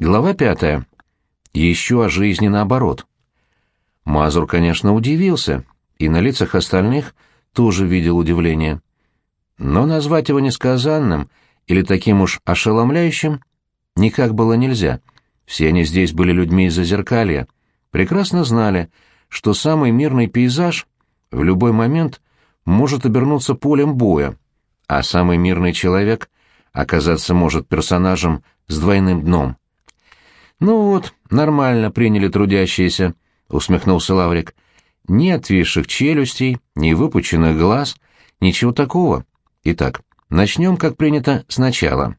Глава пятая. Еще о жизни наоборот. Мазур, конечно, удивился, и на лицах остальных тоже видел удивление. Но назвать его несказанным или таким уж ошеломляющим никак было нельзя. Все они здесь были людьми из Зазеркалья, прекрасно знали, что самый мирный пейзаж в любой момент может обернуться полем боя, а самый мирный человек оказаться может персонажем с двойным дном. «Ну вот, нормально приняли трудящиеся», — усмехнулся Лаврик. «Ни отвисших челюстей, ни выпученных глаз, ничего такого. Итак, начнем, как принято, сначала.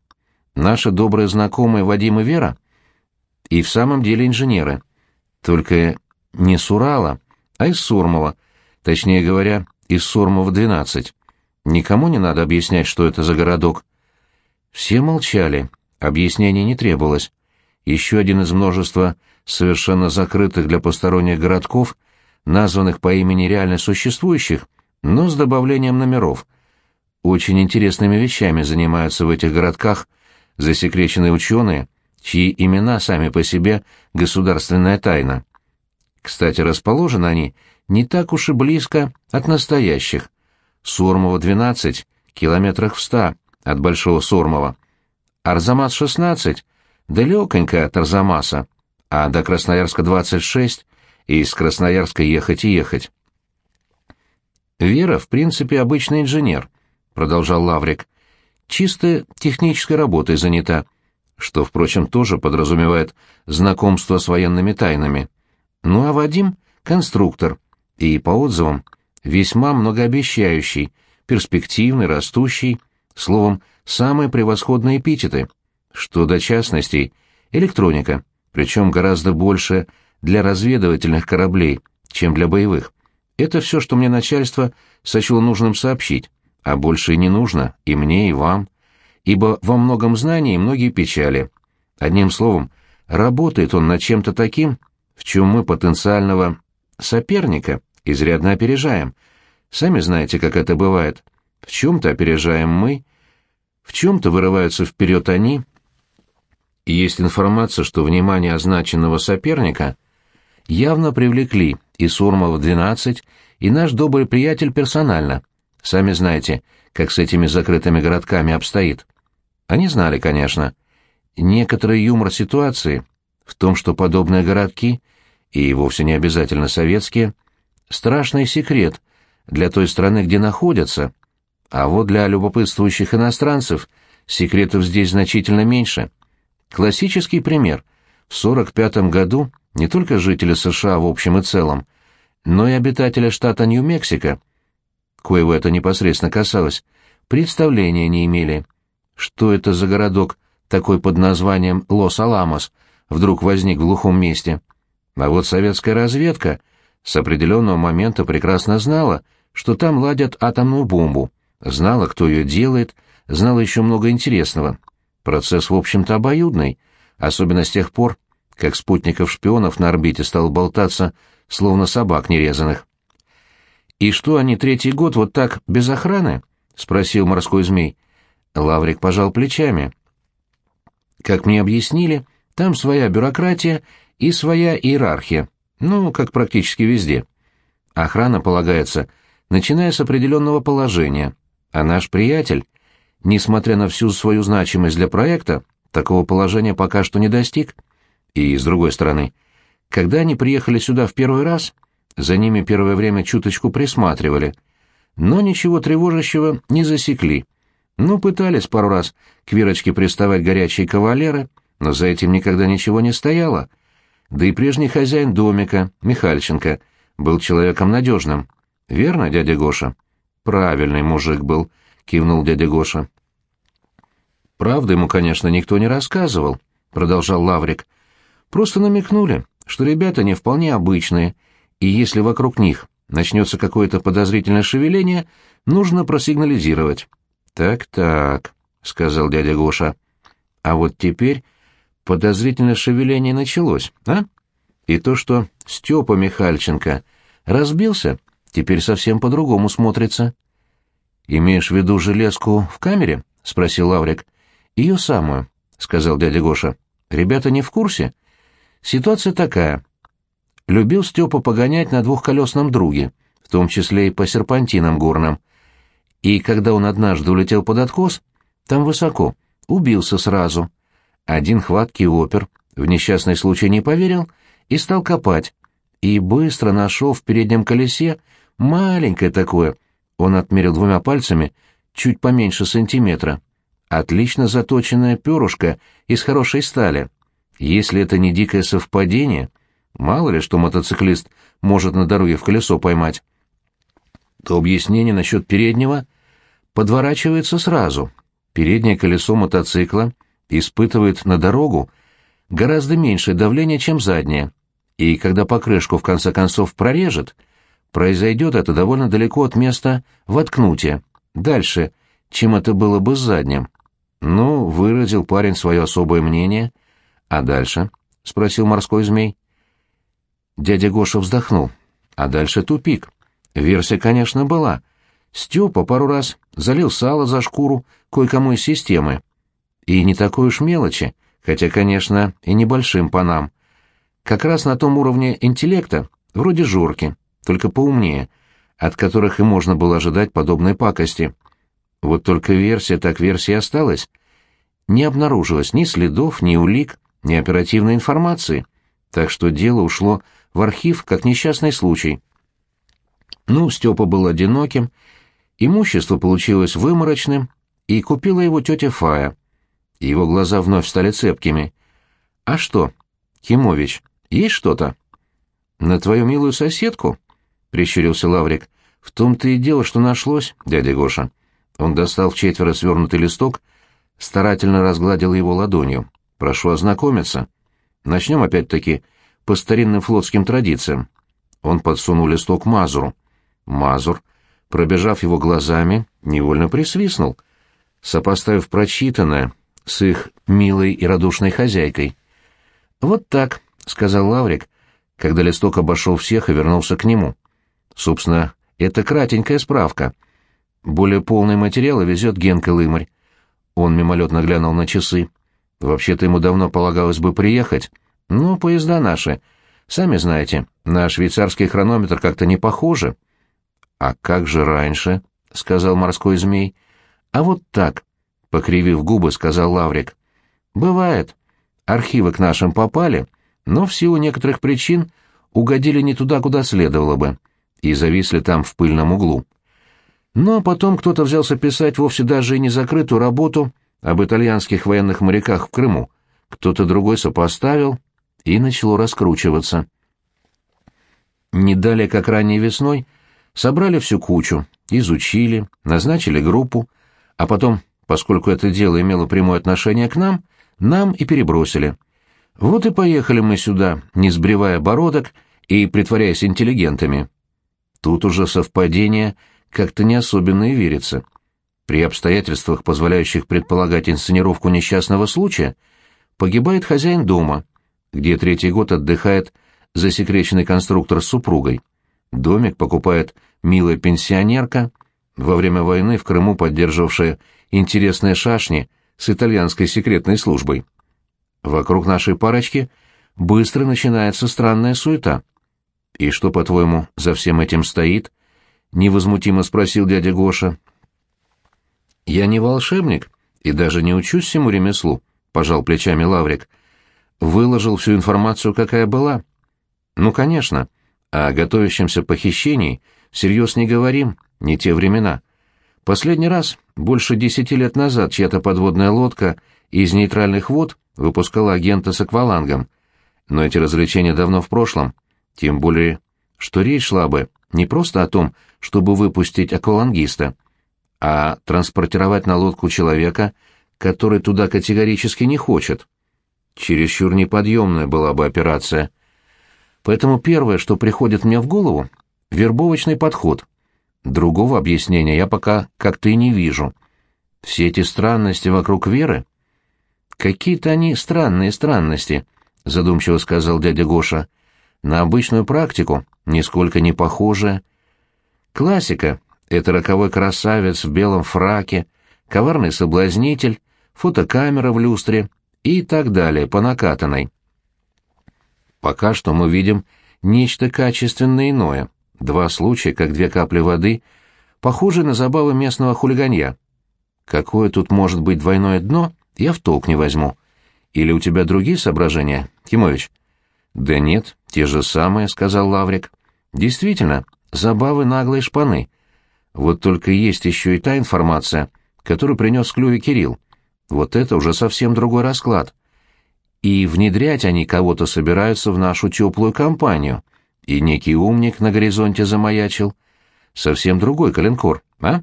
Наши добрые знакомые Вадим и Вера и в самом деле инженеры. Только не с Урала, а из Сурмова, точнее говоря, из Сурмова-12. Никому не надо объяснять, что это за городок. Все молчали, объяснений не требовалось. Еще один из множества совершенно закрытых для посторонних городков, названных по имени реально существующих, но с добавлением номеров. Очень интересными вещами занимаются в этих городках засекреченные ученые, чьи имена сами по себе государственная тайна. Кстати, расположены они не так уж и близко от настоящих. Сормово 12, километрах в ста от Большого Сормова. Арзамас 16, далеконько от Арзамаса, а до Красноярска 26, и из Красноярска ехать и ехать. «Вера, в принципе, обычный инженер», — продолжал Лаврик. «Чисто технической работой занята, что, впрочем, тоже подразумевает знакомство с военными тайнами. Ну а Вадим — конструктор, и, по отзывам, весьма многообещающий, перспективный, растущий, словом, самые превосходные эпитеты. Что до частностей, электроника, причем гораздо больше для разведывательных кораблей, чем для боевых. Это все, что мне начальство сочло нужным сообщить, а больше и не нужно и мне, и вам, ибо во многом знании многие печали. Одним словом, работает он над чем-то таким, в чем мы потенциального соперника изрядно опережаем. Сами знаете, как это бывает. В чем-то опережаем мы, в чем-то вырываются вперед они. И есть информация, что внимание означенного соперника явно привлекли и Сурмов-12, и наш добрый приятель персонально. Сами знаете, как с этими закрытыми городками обстоит. Они знали, конечно. Некоторый юмор ситуации в том, что подобные городки, и вовсе не обязательно советские, страшный секрет для той страны, где находятся, а вот для любопытствующих иностранцев секретов здесь значительно меньше. Классический пример. В 1945 году не только жители США в общем и целом, но и обитатели штата Нью-Мексико, коего это непосредственно касалось, представления не имели, что это за городок такой под названием Лос-Аламос, вдруг возник в глухом месте. А вот советская разведка с определенного момента прекрасно знала, что там ладят атомную бомбу, знала, кто ее делает, знала еще много интересного. Процесс, в общем-то, обоюдный, особенно с тех пор, как спутников-шпионов на орбите стал болтаться, словно собак нерезанных. «И что они третий год вот так без охраны?» — спросил морской змей. Лаврик пожал плечами. «Как мне объяснили, там своя бюрократия и своя иерархия, ну, как практически везде. Охрана полагается, начиная с определенного положения, а наш приятель, несмотря на всю свою значимость для проекта, такого положения пока что не достиг. И, с другой стороны, когда они приехали сюда в первый раз, за ними первое время чуточку присматривали, но ничего тревожащего не засекли. Ну, пытались пару раз к Верочке приставать горячие кавалеры, но за этим никогда ничего не стояло. Да и прежний хозяин домика, Михальченко, был человеком надежным. Верно, дядя Гоша? Правильный мужик был, кивнул дядя Гоша. Правда ему, конечно, никто не рассказывал, продолжал Лаврик. Просто намекнули, что ребята не вполне обычные, и если вокруг них начнется какое-то подозрительное шевеление, нужно просигнализировать. «Так-так», — сказал дядя Гоша. «А вот теперь подозрительное шевеление началось, а? И то, что Степа Михальченко разбился, теперь совсем по-другому смотрится. «Имеешь в виду железку в камере?» — спросил Лаврик. «Ее самую», — сказал дядя Гоша. Ребята не в курсе? Ситуация такая. Любил Степа погонять на двухколесном друге, в том числе и по серпантинам горным. И когда он однажды улетел под откос, там высоко, убился сразу. Один хваткий опер в несчастный случай не поверил и стал копать. И быстро нашел в переднем колесе маленькое такое, он отмерил двумя пальцами, чуть поменьше сантиметра. Отлично заточенная перышко из хорошей стали. Если это не дикое совпадение, мало ли что мотоциклист может на дороге в колесо поймать, то объяснение насчет переднего подворачивается сразу. Переднее колесо мотоцикла испытывает на дорогу гораздо меньшее давление, чем заднее, и когда покрышку в конце концов прорежет, произойдет это довольно далеко от места воткнутия, дальше, чем это было бы с задним. Ну, выразил парень свое особое мнение. А дальше? — спросил морской змей. Дядя Гоша вздохнул. А дальше тупик. Версия, конечно, была. Степа пару раз залил сало за шкуру кое-кому из системы. И не такой уж мелочи, хотя, конечно, и небольшим по нам. Как раз на том уровне интеллекта, вроде Жорки, только поумнее, от которых и можно было ожидать подобной пакости. Вот только версия так версия осталась. Не обнаружилось ни следов, ни улик, ни оперативной информации, так что дело ушло в архив как несчастный случай. Ну, Степа был одиноким, имущество получилось выморочным, и купила его тетя Фая. Его глаза вновь стали цепкими. «А что, Кимович, есть что-то?» «На твою милую соседку?» — прищурился Лаврик. «В том-то и дело, что нашлось, дядя Гоша». Он достал четверо свернутый листок, старательно разгладил его ладонью. «Прошу ознакомиться. Начнем опять-таки по старинным флотским традициям». Он подсунул листок Мазуру. Мазур, пробежав его глазами, невольно присвистнул, сопоставив прочитанное с их милой и радушной хозяйкой. «Вот так», — сказал Лаврик, когда листок обошел всех и вернулся к нему. «Собственно, это кратенькая справка — более полные материалы везет Генка Лымарь. Он мимолетно глянул на часы. Вообще-то ему давно полагалось бы приехать. Но поезда наши. Сами знаете, на швейцарский хронометр как-то не похоже. «А как же раньше?» — сказал морской змей. «А вот так», — покривив губы, сказал Лаврик. «Бывает. Архивы к нашим попали, но в силу некоторых причин угодили не туда, куда следовало бы, и зависли там в пыльном углу. А потом кто-то взялся писать вовсе даже и не закрытую работу об итальянских военных моряках в Крыму. Кто-то другой сопоставил, и начало раскручиваться. Не далее, как ранней весной, собрали всю кучу, изучили, назначили группу, а потом, поскольку это дело имело прямое отношение к нам, нам и перебросили. Вот и поехали мы сюда, не сбривая бородок и притворяясь интеллигентами. Тут уже совпадение как-то не особенно и верится. При обстоятельствах, позволяющих предполагать инсценировку несчастного случая, погибает хозяин дома, где третий год отдыхает засекреченный конструктор с супругой. Домик покупает милая пенсионерка, во время войны в Крыму поддерживавшая интересные шашни с итальянской секретной службой. Вокруг нашей парочки быстро начинается странная суета. И что, по-твоему, за всем этим стоит? — невозмутимо спросил дядя Гоша. «Я не волшебник и даже не учусь всему ремеслу», — пожал плечами Лаврик. «Выложил всю информацию, какая была». «Ну, конечно. О готовящемся похищении всерьез не говорим, не те времена. Последний раз, больше десяти лет назад, чья-то подводная лодка из нейтральных вод выпускала агента с аквалангом. Но эти развлечения давно в прошлом, тем более, что речь шла бы не просто о том, чтобы выпустить аквалангиста, а транспортировать на лодку человека, который туда категорически не хочет. Чересчур неподъемная была бы операция. Поэтому первое, что приходит мне в голову — вербовочный подход. Другого объяснения я пока как-то и не вижу. Все эти странности вокруг Веры... Какие-то они странные странности, — задумчиво сказал дядя Гоша. На обычную практику нисколько не похожая. Классика — это роковой красавец в белом фраке, коварный соблазнитель, фотокамера в люстре и так далее, по накатанной. Пока что мы видим нечто качественно иное. Два случая, как две капли воды, похожие на забавы местного хулиганья. Какое тут может быть двойное дно, я в толк не возьму. Или у тебя другие соображения, Тимович? Да нет, те же самые, сказал Лаврик. Действительно, забавы наглые шпаны. Вот только есть еще и та информация, которую принес клюве Кирилл. Вот это уже совсем другой расклад. И внедрять они кого-то собираются в нашу теплую компанию. И некий умник на горизонте замаячил. Совсем другой калинкор, а?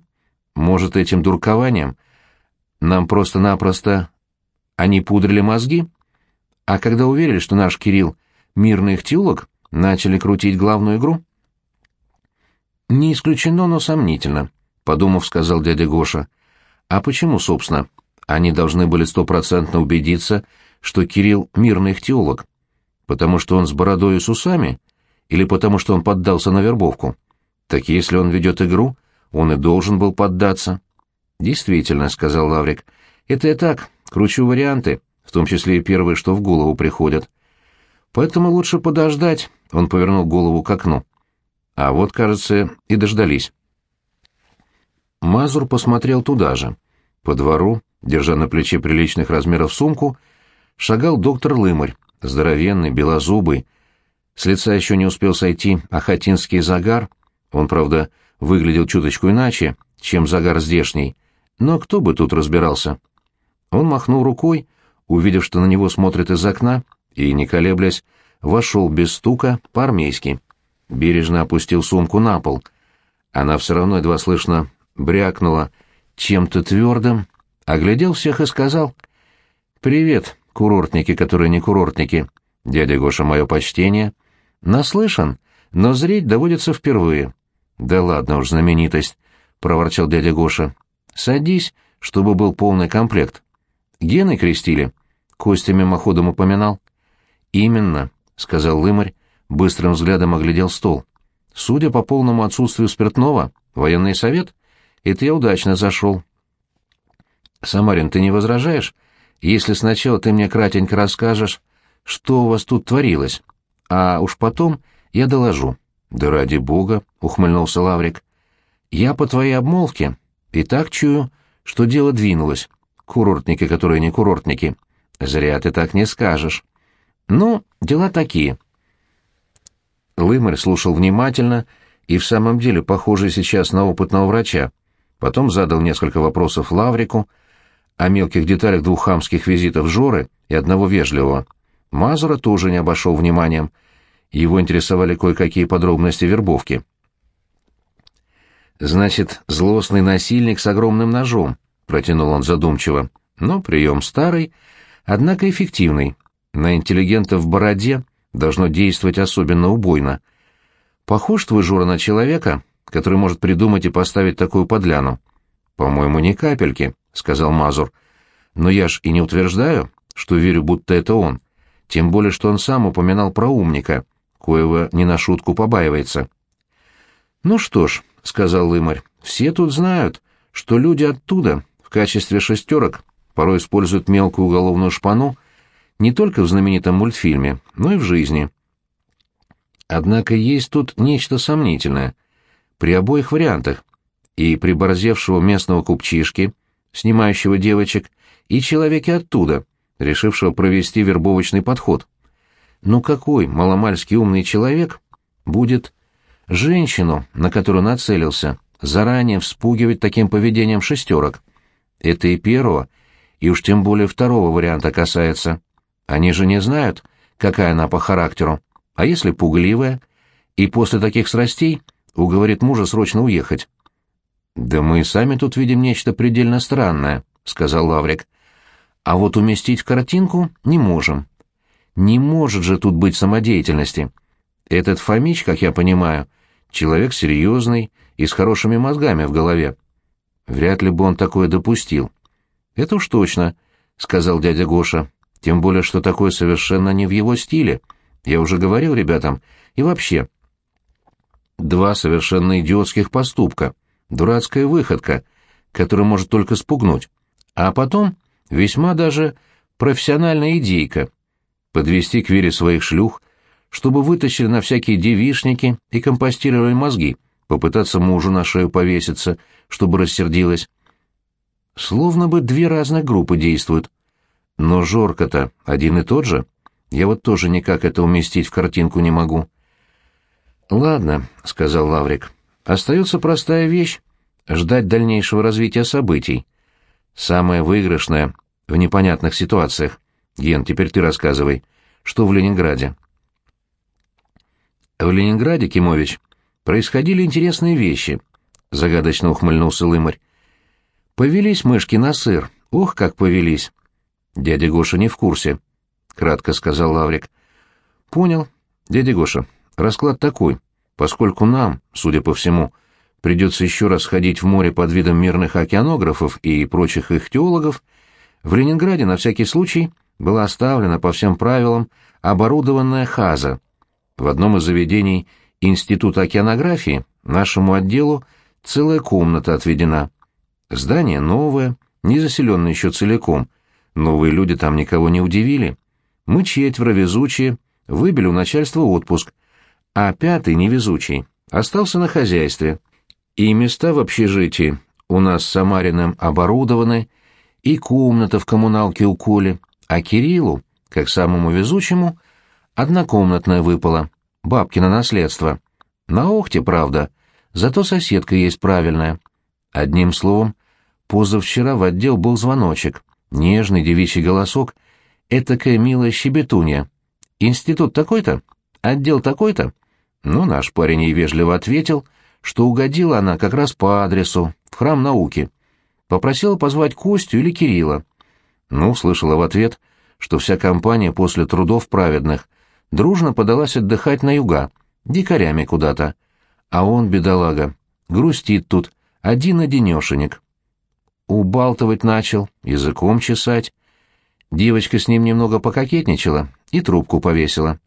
Может, этим дуркованием нам просто-напросто они пудрили мозги? А когда уверили, что наш Кирилл мирный ихтиолог, начали крутить главную игру? Не исключено, но сомнительно, подумав, сказал дядя Гоша. А почему, собственно, они должны были стопроцентно убедиться, что Кирилл мирный ихтиолог? Потому что он с бородой и с усами? Или потому что он поддался на вербовку? Так если он ведет игру, он и должен был поддаться. Действительно, сказал Лаврик, это я так, кручу варианты, в том числе и первые, что в голову приходят. Поэтому лучше подождать, он повернул голову к окну. А вот, кажется, и дождались. Мазур посмотрел туда же. По двору, держа на плече приличных размеров сумку, шагал доктор Лымарь, здоровенный, белозубый. С лица еще не успел сойти ахатинский загар, он, правда, выглядел чуточку иначе, чем загар здешний, но кто бы тут разбирался? Он махнул рукой, увидев, что на него смотрят из окна, и, не колеблясь, вошел без стука по-армейски бережно опустил сумку на пол. Она все равно едва слышно брякнула чем-то твердым, оглядел всех и сказал «Привет, курортники, которые не курортники. Дядя Гоша, мое почтение. Наслышан, но зреть доводится впервые». «Да ладно уж, знаменитость», — проворчал дядя Гоша. «Садись, чтобы был полный комплект». «Гены крестили?» — Костя мимоходом упоминал. «Именно», — сказал Лымарь, быстрым взглядом оглядел стол. Судя по полному отсутствию спиртного, военный совет? Это я удачно зашел. Самарин, ты не возражаешь, если сначала ты мне кратенько расскажешь, что у вас тут творилось, а уж потом я доложу. Да ради бога, ухмыльнулся Лаврик. Я по твоей обмолвке и так чую, что дело двинулось. Курортники, которые не курортники. Зря ты так не скажешь. Ну, дела такие. Лымарь слушал внимательно и в самом деле похожий сейчас на опытного врача. Потом задал несколько вопросов Лаврику о мелких деталях двух хамских визитов Жоры и одного вежливого. Мазура тоже не обошел вниманием. Его интересовали кое-какие подробности вербовки. «Значит, злостный насильник с огромным ножом», — протянул он задумчиво. «Но прием старый, однако эффективный. На интеллигента в бороде должно действовать особенно убойно. Похож твой Жора на человека, который может придумать и поставить такую подляну? По-моему, ни капельки, сказал Мазур. Но я ж и не утверждаю, что верю, будто это он. Тем более, что он сам упоминал про умника, коего не на шутку побаивается. Ну что ж, сказал Лымарь, все тут знают, что люди оттуда в качестве шестерок порой используют мелкую уголовную шпану, не только в знаменитом мультфильме, но и в жизни. Однако есть тут нечто сомнительное. При обоих вариантах. И при борзевшего местного купчишки, снимающего девочек, и человеке оттуда, решившего провести вербовочный подход. Ну какой маломальский умный человек будет женщину, на которую нацелился, заранее вспугивать таким поведением шестерок? Это и первого, и уж тем более второго варианта касается. Они же не знают, какая она по характеру. А если пугливая? И после таких страстей уговорит мужа срочно уехать. «Да мы сами тут видим нечто предельно странное», — сказал Лаврик. «А вот уместить в картинку не можем. Не может же тут быть самодеятельности. Этот Фомич, как я понимаю, человек серьезный и с хорошими мозгами в голове. Вряд ли бы он такое допустил». «Это уж точно», — сказал дядя Гоша. Тем более, что такое совершенно не в его стиле. Я уже говорил ребятам. И вообще. Два совершенно идиотских поступка. Дурацкая выходка, которая может только спугнуть. А потом весьма даже профессиональная идейка. Подвести к Вере своих шлюх, чтобы вытащили на всякие девишники и компостировали мозги, попытаться мужу на шею повеситься, чтобы рассердилась. Словно бы две разных группы действуют. Но Жорка-то один и тот же. Я вот тоже никак это уместить в картинку не могу. «Ладно», — сказал Лаврик. «Остается простая вещь — ждать дальнейшего развития событий. Самое выигрышное в непонятных ситуациях. Ген, теперь ты рассказывай, что в Ленинграде?» «В Ленинграде, Кимович, происходили интересные вещи», — загадочно ухмыльнулся Лымарь. «Повелись мышки на сыр. Ох, как повелись!» «Дядя Гоша не в курсе», — кратко сказал Лаврик. «Понял. Дядя Гоша, расклад такой. Поскольку нам, судя по всему, придется еще раз ходить в море под видом мирных океанографов и прочих их теологов, в Ленинграде на всякий случай была оставлена по всем правилам оборудованная хаза. В одном из заведений Института океанографии нашему отделу целая комната отведена. Здание новое, не заселенное еще целиком. Новые люди там никого не удивили. Мы четверо везучие, выбили у начальства отпуск, а пятый, невезучий, остался на хозяйстве. И места в общежитии у нас с Самариным оборудованы, и комната в коммуналке у Коли, а Кириллу, как самому везучему, однокомнатная выпала, бабкино наследство. На охте, правда, зато соседка есть правильная. Одним словом, позавчера в отдел был звоночек, нежный девичий голосок, этакая милая щебетунья. Институт такой-то? Отдел такой-то? Ну, наш парень ей вежливо ответил, что угодила она как раз по адресу, в храм науки. Попросила позвать Костю или Кирилла. Ну, слышала в ответ, что вся компания после трудов праведных дружно подалась отдыхать на юга, дикарями куда-то. А он, бедолага, грустит тут, один-одинешенек. Убалтывать начал, языком чесать. Девочка с ним немного пококетничала и трубку повесила.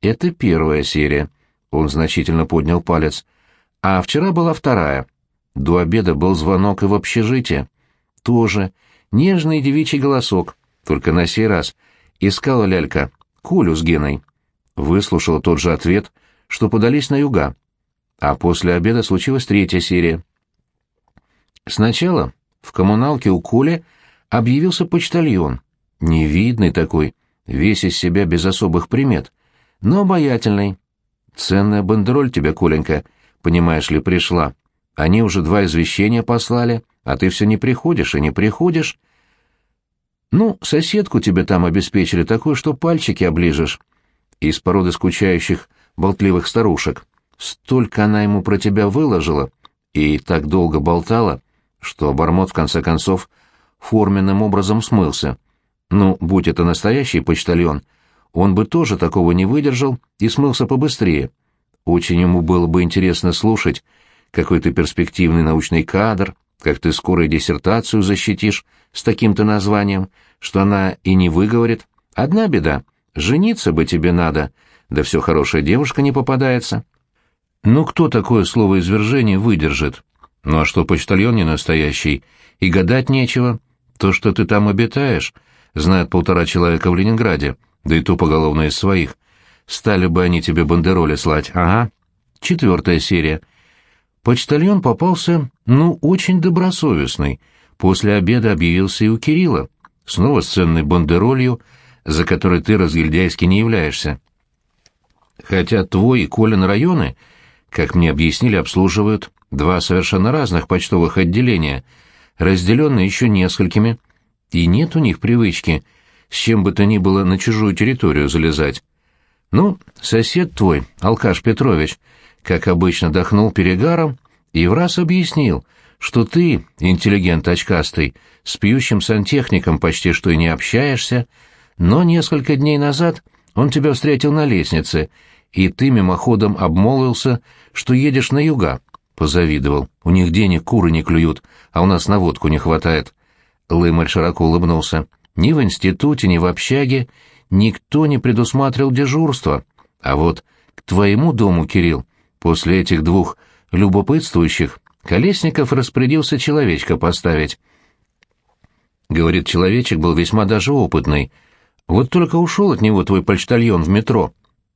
Это первая серия. Он значительно поднял палец. А вчера была вторая. До обеда был звонок и в общежитие. Тоже нежный девичий голосок, только на сей раз. Искала лялька Колю с Геной. Выслушала тот же ответ, что подались на юга. А после обеда случилась третья серия. Сначала в коммуналке у Коли объявился почтальон, невидный такой, весь из себя без особых примет, но обаятельный. Ценная бандероль тебе, Коленька, понимаешь ли, пришла. Они уже два извещения послали, а ты все не приходишь и не приходишь. Ну, соседку тебе там обеспечили такую, что пальчики оближешь. Из породы скучающих, болтливых старушек. Столько она ему про тебя выложила и так долго болтала, что обормот в конце концов форменным образом смылся. Ну, будь это настоящий почтальон, он бы тоже такого не выдержал и смылся побыстрее. Очень ему было бы интересно слушать, какой ты перспективный научный кадр, как ты скоро диссертацию защитишь с таким-то названием, что она и не выговорит. Одна беда — жениться бы тебе надо, да все хорошая девушка не попадается. Ну кто такое слово извержение выдержит? Ну а что почтальон не настоящий? И гадать нечего. То, что ты там обитаешь, знает полтора человека в Ленинграде, да и то из своих. Стали бы они тебе бандероли слать, ага. Четвертая серия. Почтальон попался, ну, очень добросовестный. После обеда объявился и у Кирилла. Снова с ценной бандеролью, за которой ты разгильдяйски не являешься. Хотя твой и Колин районы, как мне объяснили, обслуживают Два совершенно разных почтовых отделения, разделенные еще несколькими, и нет у них привычки с чем бы то ни было на чужую территорию залезать. Ну, сосед твой, Алкаш Петрович, как обычно дохнул перегаром и в раз объяснил, что ты, интеллигент очкастый, с пьющим сантехником почти что и не общаешься, но несколько дней назад он тебя встретил на лестнице, и ты мимоходом обмолвился, что едешь на юга, Позавидовал. У них денег куры не клюют, а у нас на водку не хватает. Лымарь широко улыбнулся. Ни в институте, ни в общаге никто не предусматривал дежурство. А вот к твоему дому, Кирилл, после этих двух любопытствующих, Колесников распорядился человечка поставить. Говорит, человечек был весьма даже опытный. Вот только ушел от него твой почтальон в метро.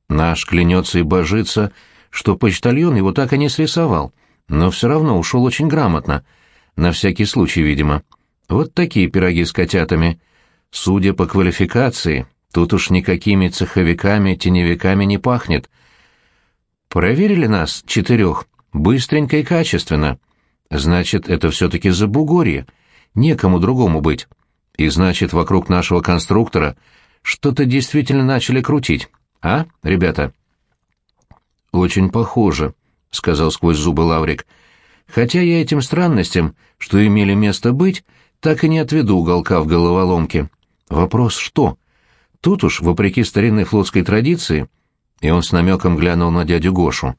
Наш клянется и божится, что почтальон его так и не срисовал, но все равно ушел очень грамотно. На всякий случай, видимо. Вот такие пироги с котятами. Судя по квалификации, тут уж никакими цеховиками, теневиками не пахнет. Проверили нас, четырех, быстренько и качественно. Значит, это все-таки Забугорье. Некому другому быть. И значит, вокруг нашего конструктора что-то действительно начали крутить. А, ребята? Очень похоже, — сказал сквозь зубы Лаврик. Хотя я этим странностям, что имели место быть, так и не отведу уголка в головоломке. Вопрос что? Тут уж, вопреки старинной флотской традиции, и он с намеком глянул на дядю Гошу.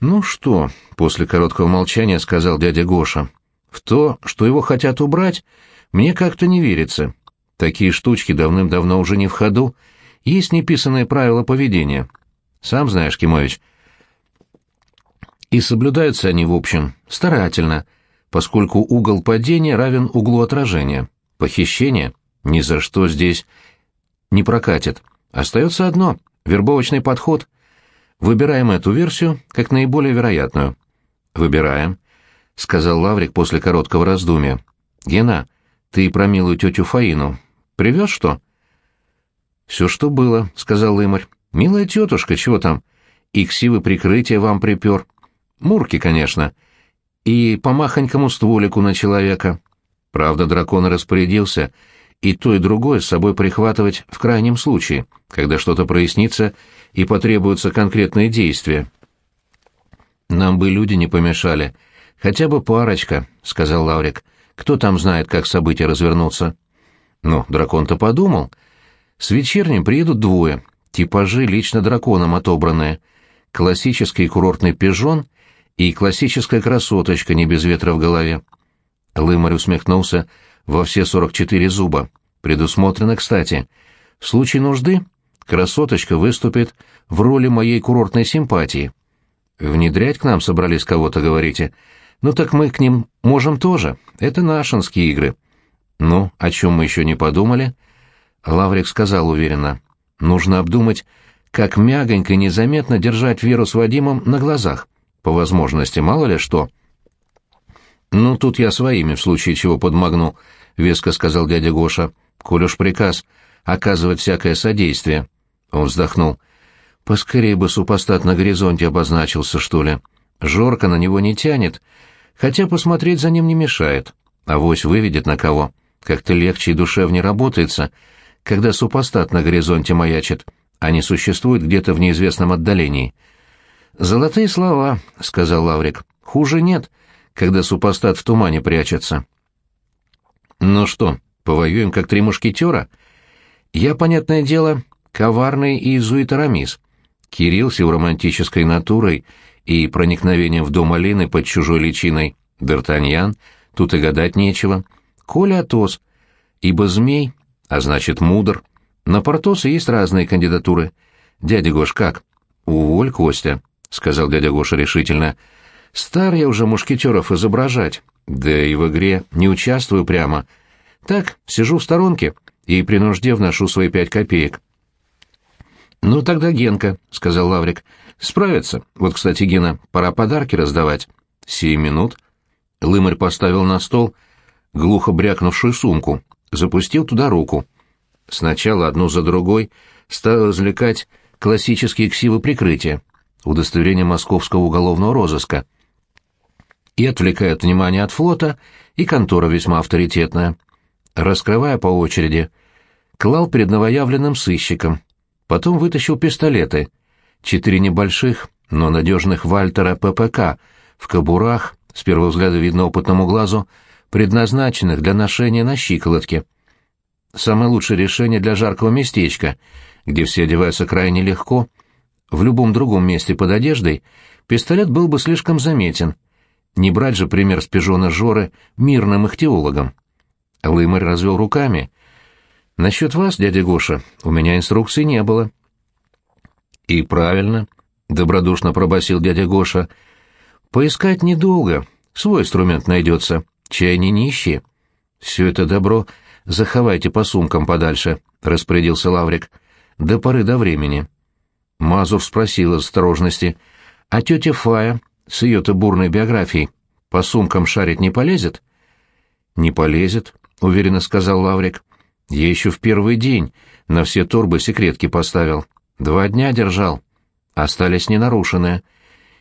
«Ну что?» — после короткого молчания сказал дядя Гоша. «В то, что его хотят убрать, мне как-то не верится. Такие штучки давным-давно уже не в ходу. Есть неписанное правило поведения. Сам знаешь, Кимович. И соблюдаются они, в общем, старательно, поскольку угол падения равен углу отражения. Похищение ни за что здесь не прокатит. Остается одно — вербовочный подход. Выбираем эту версию как наиболее вероятную. «Выбираем», — сказал Лаврик после короткого раздумья. «Гена, ты про милую тетю Фаину привез что?» «Все, что было», — сказал Лымарь. «Милая тетушка, чего там? И ксивы прикрытия вам припер. Мурки, конечно. И по махонькому стволику на человека. Правда, дракон распорядился и то, и другое с собой прихватывать в крайнем случае, когда что-то прояснится и потребуются конкретные действия. «Нам бы люди не помешали. Хотя бы парочка», — сказал Лаврик. «Кто там знает, как события развернутся?» «Ну, дракон-то подумал. С вечерним приедут двое, типажи лично драконом отобранные. Классический курортный пижон и классическая красоточка не без ветра в голове». Лымарь усмехнулся, — во все 44 зуба. Предусмотрено, кстати. В случае нужды красоточка выступит в роли моей курортной симпатии. Внедрять к нам собрались кого-то, говорите? Ну так мы к ним можем тоже. Это нашинские игры. Ну, о чем мы еще не подумали? Лаврик сказал уверенно. Нужно обдумать, как мягонько и незаметно держать Веру с Вадимом на глазах. По возможности, мало ли что. Ну, тут я своими в случае чего подмогну, — веско сказал дядя Гоша. «Коль уж приказ оказывать всякое содействие». Он вздохнул. «Поскорее бы супостат на горизонте обозначился, что ли. Жорка на него не тянет, хотя посмотреть за ним не мешает. Авось выведет на кого. Как-то легче и душевнее работается, когда супостат на горизонте маячит, а не существует где-то в неизвестном отдалении». «Золотые слова», — сказал Лаврик. «Хуже нет, когда супостат в тумане прячется». Ну что, повоюем как три мушкетера? Я, понятное дело, коварный иезуит Арамис. Кирилл с его романтической натурой и проникновением в дом Алины под чужой личиной. Д'Артаньян, тут и гадать нечего. Коля Атос, ибо змей, а значит мудр. На Портоса есть разные кандидатуры. Дядя Гош, как? Уволь, Костя, — сказал дядя Гоша решительно. Стар я уже мушкетеров изображать. Да и в игре не участвую прямо. Так, сижу в сторонке и при нужде вношу свои пять копеек. «Ну тогда Генка», — сказал Лаврик. «Справится. Вот, кстати, Гена, пора подарки раздавать». «Сей минут». Лымарь поставил на стол глухо брякнувшую сумку, запустил туда руку. Сначала одну за другой стал извлекать классические ксивы прикрытия, удостоверение московского уголовного розыска — и отвлекает внимание от флота, и контора весьма авторитетная. Раскрывая по очереди, клал перед новоявленным сыщиком. Потом вытащил пистолеты. Четыре небольших, но надежных Вальтера ППК в кобурах, с первого взгляда видно опытному глазу, предназначенных для ношения на щиколотке. Самое лучшее решение для жаркого местечка, где все одеваются крайне легко. В любом другом месте под одеждой пистолет был бы слишком заметен — не брать же пример с пижона Жоры мирным ихтиологом. Лымарь развел руками. «Насчет вас, дядя Гоша, у меня инструкций не было». «И правильно», — добродушно пробасил дядя Гоша. «Поискать недолго, свой инструмент найдется, чай не нищие». Все это добро заховайте по сумкам подальше, — распорядился Лаврик. До поры до времени. Мазур спросил из осторожности. А тетя Фая с ее-то бурной биографией по сумкам шарить не полезет? Не полезет, — уверенно сказал Лаврик. Я еще в первый день на все торбы секретки поставил. Два дня держал. Остались ненарушенные.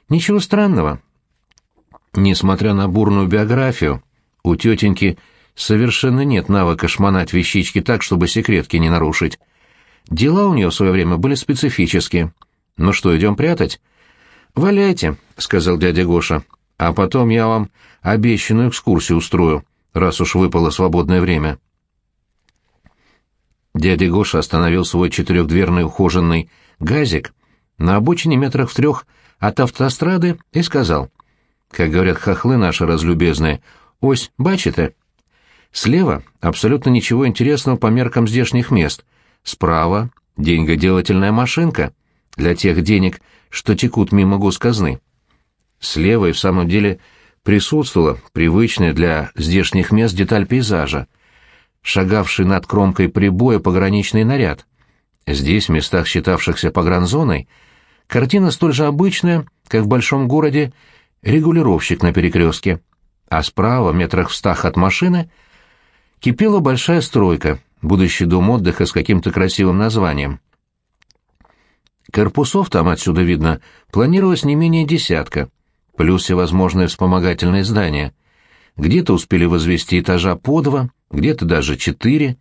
Ничего странного. Несмотря на бурную биографию, у тетеньки совершенно нет навыка шмонать вещички так, чтобы секретки не нарушить. Дела у нее в свое время были специфические. Ну что, идем прятать? «Валяйте», — сказал дядя Гоша. «А потом я вам обещанную экскурсию устрою, раз уж выпало свободное время». Дядя Гоша остановил свой четырехдверный ухоженный газик на обочине метрах в трех от автострады и сказал, как говорят хохлы наши разлюбезные, «Ось, бачите?» Слева абсолютно ничего интересного по меркам здешних мест. Справа — деньгоделательная машинка для тех денег, что текут мимо госказны. Слева и в самом деле присутствовала привычная для здешних мест деталь пейзажа — шагавший над кромкой прибоя пограничный наряд. Здесь, в местах, считавшихся погранзоной, картина столь же обычная, как в большом городе регулировщик на перекрестке, а справа, метрах в стах от машины, кипела большая стройка, будущий дом отдыха с каким-то красивым названием. Корпусов там отсюда видно планировалось не менее десятка, плюс всевозможные вспомогательные здания. Где-то успели возвести этажа по два, где-то даже четыре.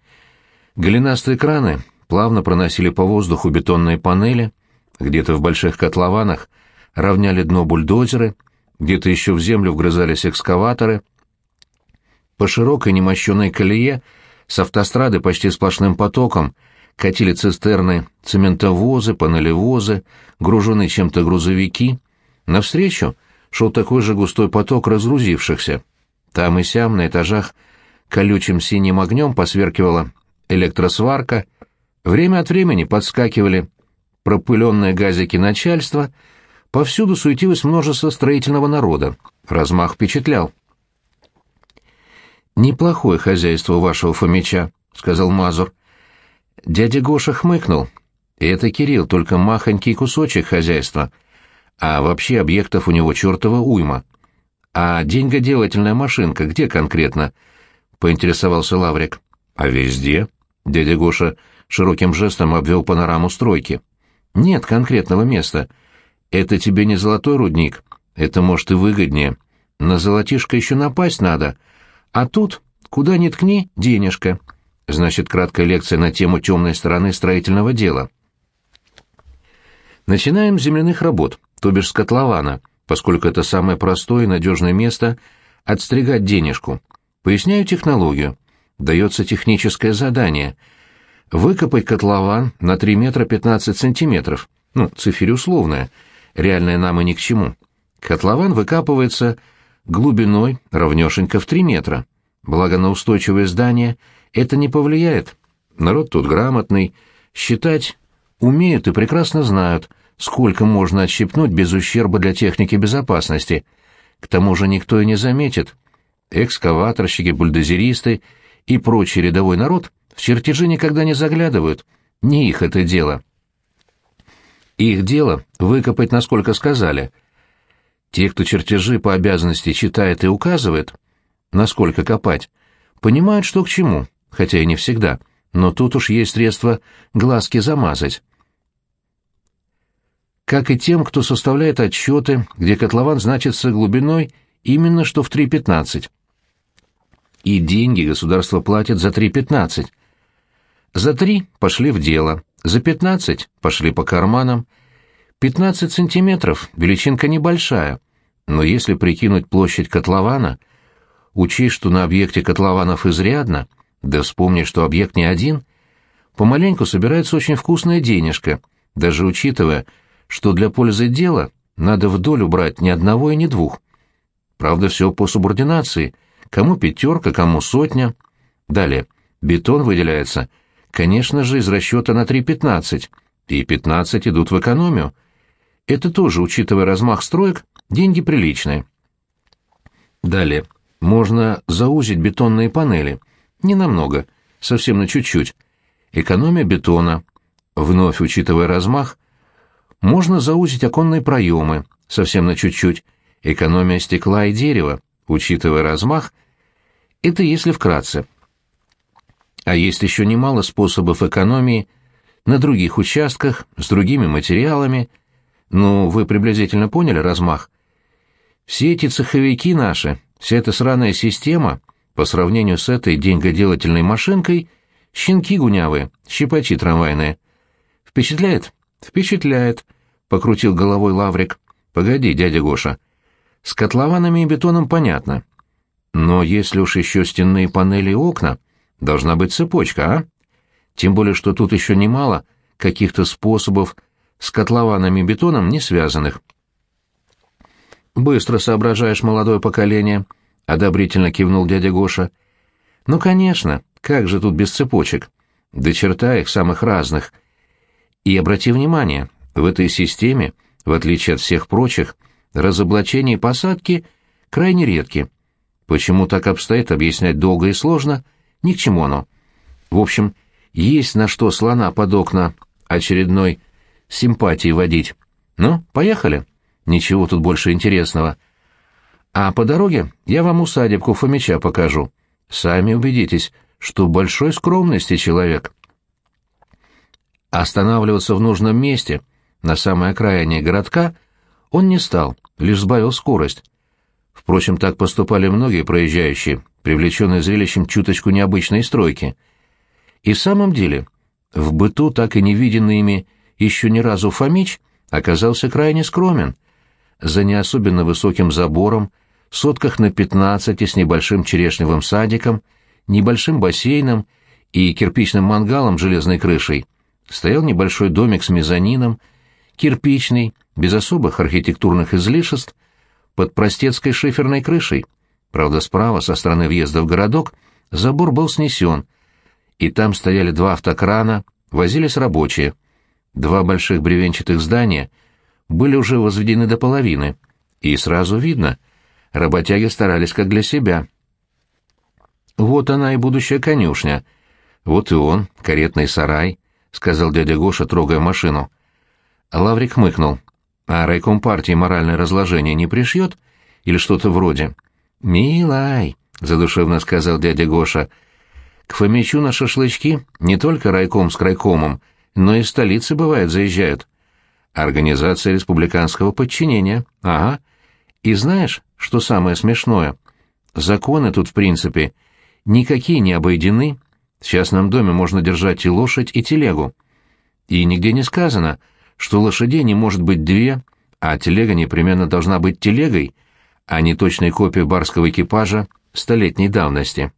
Голенастые краны плавно проносили по воздуху бетонные панели, где-то в больших котлованах равняли дно бульдозеры, где-то еще в землю вгрызались экскаваторы. По широкой немощенной колее с автострады почти сплошным потоком катили цистерны, цементовозы, панелевозы, груженные чем-то грузовики. Навстречу шел такой же густой поток разгрузившихся. Там и сям на этажах колючим синим огнем посверкивала электросварка, время от времени подскакивали пропыленные газики начальства, повсюду суетилось множество строительного народа, размах впечатлял. «Неплохое хозяйство у вашего Фомича», — сказал Мазур. Дядя Гоша хмыкнул. «Это Кирилл, только махонький кусочек хозяйства, а вообще объектов у него чертова уйма. А деньгоделательная машинка где конкретно?» — поинтересовался Лаврик. «А везде?» — дядя Гоша широким жестом обвел панораму стройки. «Нет конкретного места. Это тебе не золотой рудник. Это, может, и выгоднее. На золотишко еще напасть надо. А тут, куда ни ткни, денежка». Значит, краткая лекция на тему темной стороны строительного дела. Начинаем с земляных работ, то бишь с котлована, поскольку это самое простое и надежное место — отстригать денежку — Поясняю технологию. Дается техническое задание. Выкопать котлован на 3 метра 15 сантиметров. Ну, циферь условная. Реальная нам и ни к чему. Котлован выкапывается глубиной равнешенько в 3 метра. Благо на устойчивое здание это не повлияет. Народ тут грамотный, считать умеют и прекрасно знают, сколько можно отщипнуть без ущерба для техники безопасности. К тому же никто и не заметит, экскаваторщики, бульдозеристы и прочий рядовой народ в чертежи никогда не заглядывают, не их это дело. Их дело выкопать, насколько сказали. Те, кто чертежи по обязанности читает и указывает, насколько копать, понимают, что к чему, хотя и не всегда, но тут уж есть средства глазки замазать. Как и тем, кто составляет отчеты, где котлован значится глубиной именно что в 3.15 и деньги государство платит за 3,15. За 3 пошли в дело, за 15 пошли по карманам. 15 сантиметров – величинка небольшая, но если прикинуть площадь котлована, учесть, что на объекте котлованов изрядно, да вспомни, что объект не один, помаленьку собирается очень вкусная денежка, даже учитывая, что для пользы дела надо в долю брать ни одного и ни двух. Правда, все по субординации – Кому пятерка, кому сотня. Далее. Бетон выделяется, конечно же, из расчета на 3,15, и 15 идут в экономию. Это тоже, учитывая размах строек, деньги приличные. Далее. Можно заузить бетонные панели – Ненамного, совсем на чуть-чуть. Экономия бетона. Вновь, учитывая размах, можно заузить оконные проемы, совсем на чуть-чуть. Экономия стекла и дерева, учитывая размах. Это если вкратце. А есть еще немало способов экономии на других участках, с другими материалами. Ну, вы приблизительно поняли размах? Все эти цеховики наши, вся эта сраная система, по сравнению с этой деньгоделательной машинкой, щенки гунявые, щипачи трамвайные. Впечатляет? Впечатляет, — покрутил головой Лаврик. Погоди, дядя Гоша. С котлованами и бетоном понятно. Но если уж еще стенные панели и окна, должна быть цепочка, а? Тем более, что тут еще немало каких-то способов с котлованами и бетоном не связанных. «Быстро соображаешь, молодое поколение», — одобрительно кивнул дядя Гоша. «Ну, конечно, как же тут без цепочек? До черта их самых разных. И обрати внимание, в этой системе, в отличие от всех прочих, разоблачения и посадки крайне редки. Почему так обстоит, объяснять долго и сложно, ни к чему оно. В общем, есть на что слона под окна очередной симпатии водить. Ну, поехали?» Ничего тут больше интересного. А по дороге я вам усадебку Фомича покажу. Сами убедитесь, что большой скромности человек. Останавливаться в нужном месте, на самой окраине городка, он не стал, лишь сбавил скорость. Впрочем, так поступали многие проезжающие, привлеченные зрелищем чуточку необычной стройки. И в самом деле, в быту так и не виденный ими еще ни разу Фомич оказался крайне скромен — за не особенно высоким забором, сотках на пятнадцати с небольшим черешневым садиком, небольшим бассейном и кирпичным мангалом железной крышей, стоял небольшой домик с мезонином, кирпичный, без особых архитектурных излишеств, под простецкой шиферной крышей. Правда, справа, со стороны въезда в городок, забор был снесен, и там стояли два автокрана, возились рабочие. Два больших бревенчатых здания — были уже возведены до половины, и сразу видно, работяги старались как для себя. «Вот она и будущая конюшня. Вот и он, каретный сарай», — сказал дядя Гоша, трогая машину. Лаврик хмыкнул. «А райком партии моральное разложение не пришьет? Или что-то вроде?» «Милай», — задушевно сказал дядя Гоша, — «к Фомичу на шашлычки не только райком с крайкомом, но и столицы, бывает, заезжают. Организация республиканского подчинения. Ага. И знаешь, что самое смешное? Законы тут, в принципе, никакие не обойдены. В частном доме можно держать и лошадь, и телегу. И нигде не сказано, что лошадей не может быть две, а телега непременно должна быть телегой, а не точной копией барского экипажа столетней давности.